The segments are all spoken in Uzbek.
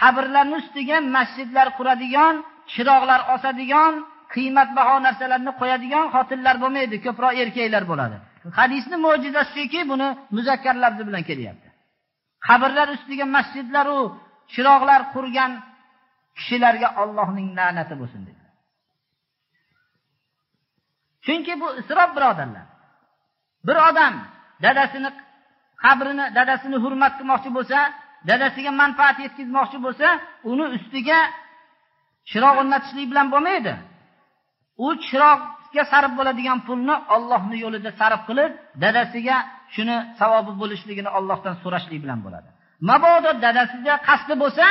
qabrlarni ustiga masjidlar quradigan chiroqlar osadigan qiymatbaho narsalarni qo'yadigan xotinlar bo'lmaydi ko'proq erkaklar bo'ladi. Hadisni mo'jizasi shuki buni muzakkar lafzi bilan kelyapti. Qabrlar ustiga masjidlaru chiroqlar qurgan kishilarga ollohning la'nati bo'lsin dedi. Chunki bu isrof birodarlar. Bir odam dadasini qabrini dadasini hurmat qilmoqchi bo'lsa dadasiga manfaat yetkazmoqchi bo'lsa uni ustiga chiroq o'rnatishlik bilan bo'lmaydi. U chiroqga sarf bo'ladigan pulni ollohni yo'lida sarf qilib dadasiga shuni savobi bo'lishligini ollohdan so'rashlik bilan bo'ladi. Mabodo dadasiga qasdi bo'lsa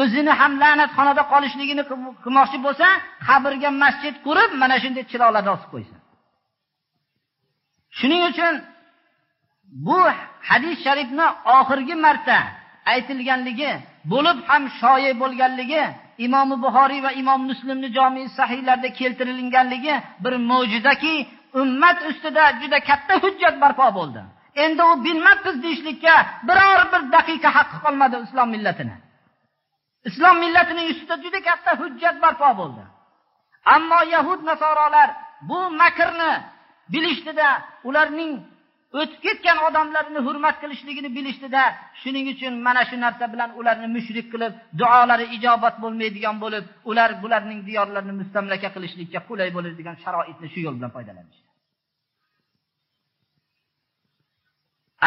o'zini ham la'natxonada qolishligini qilmoqchi bo'lsa qabrga masjid qurib mana shunday chiroqlarni osib qo'ysin. Shuning uchun bu hadis sharifni oxirgi marta aytilganligi bo'lib ham shoyi bo'lganligi imomi buxoriy va imom muslimni jomi sahiylarda keltirilganligi bir mo'jizaki ummat ustida juda katta hujjat barpo bo'ldi. Endi u bilmabmiz deyishlikka biror bir daqiqa haqqi qolmadi islom millatini. Islom millatining ustida juda katta hujjat barpo bo'ldi. Ammo yahud nasorolar bu makrni bilishdida ularning o'tib ketgan odamlarni hurmat qilishligini bilishdida shuning uchun mana shu narsa bilan ularni mushrik qilib duolari ijobat bo'lmaydigan bo'lib ular bularning diyorlarini mustamlaka qilishlikka qulay bo'ladigan sharoitni shu yo'l bilan foydalanishdi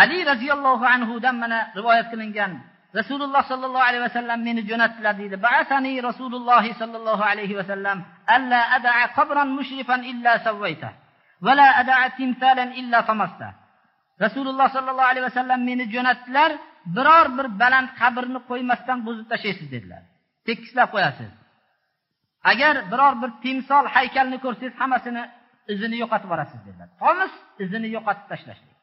ali roziyallohu anhudan mana rivoyat qilingan rasululloh sollallohu alayhi vasallam meni jo'natdilar deydi ba'asani rasululloh sollallohu alayhi vasallam alla adaa qabran mushrifan illa savvayta ولا أدع تمثالا إلا طمسته rasululloh sollallohu alayhi vasallam meni jo'natdilar. Biror bir baland qabrni qo'ymasdan buzib tashlaysiz dedilar. Tekislab qo'yasiz. Agar biror bir timsol haykalni ko'rsangiz hammasini izini yo'qotib yuborasiz dedilar. Xolis izini yo'qotib tashlashlik.